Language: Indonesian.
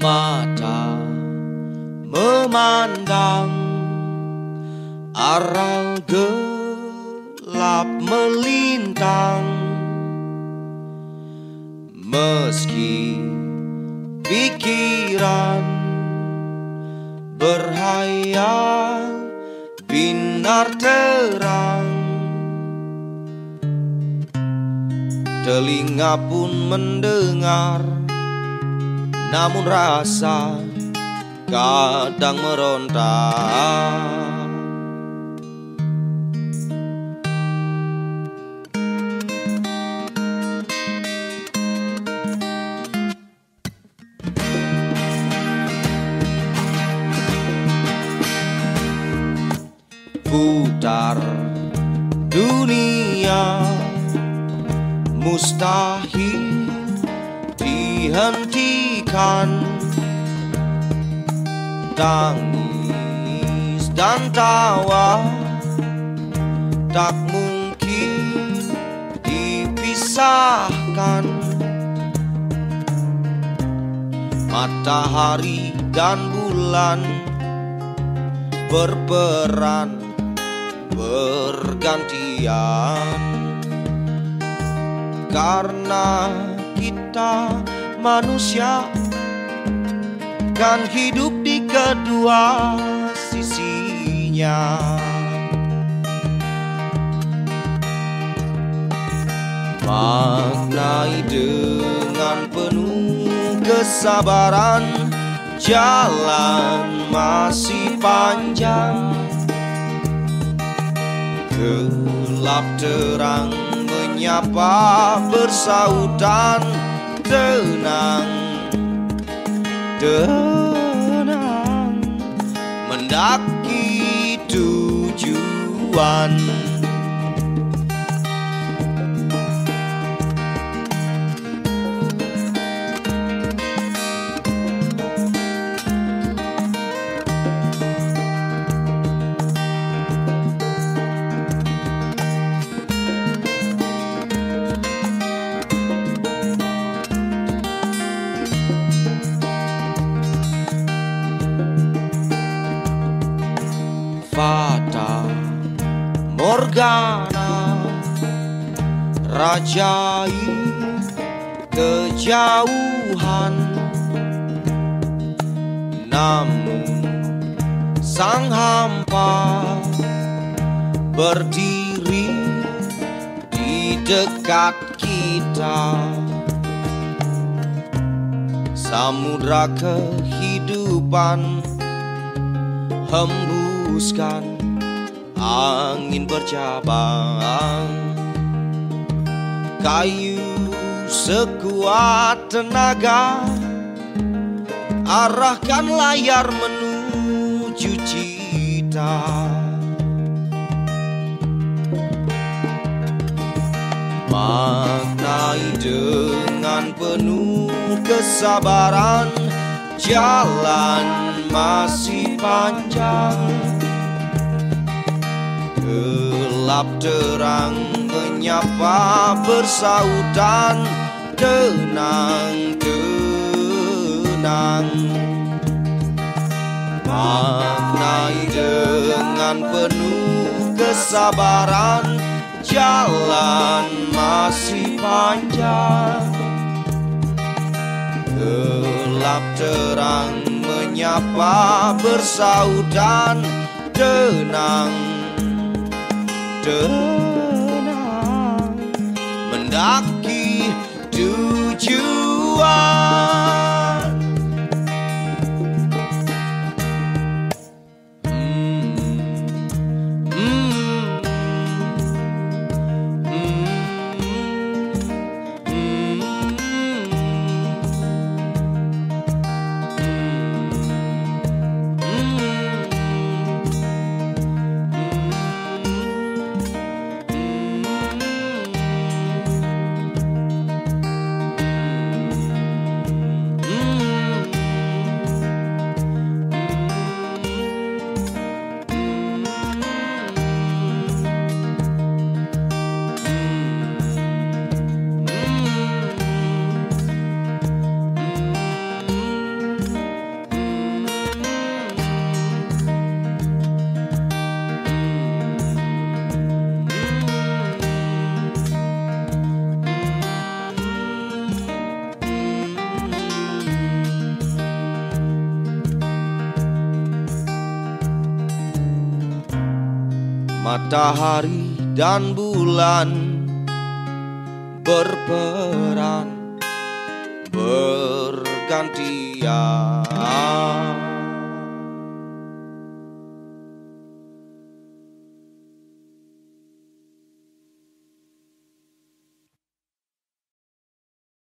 mata memandang aral gelap melintang. Meski pikiran berhayal binar terang. Telinga pun mendengar namun rasa kadang meronta. Putar dunia mustahil dihentikan Tangis dan tawa Tak mungkin dipisahkan. Matahari dan bulan Berperan bergantian. Karena kita manusia kan hidup di kedua sisinya. Maknai dengan penuh kesabaran Jalan masih panjang. Gelap terang menyapa bersautan Tenang tenang mendaki tujuan Morgana Rajai kejauhan. Namun sang hampa berdiri di dekat kita. Samudra kehidupan hembuskan angin bercabang. Kayu sekuat tenaga Arahkan layar menuju cita. Maknai dengan penuh kesabaran Jalan masih panjang Gelap terang menyapa bersautan Tenang, tenang. Maknai dengan penuh kesabaran Jalan masih panjang. Gelap terang menyapa bersautan Tenang, tenang Mendaki Matahari dan bulan berperan bergantian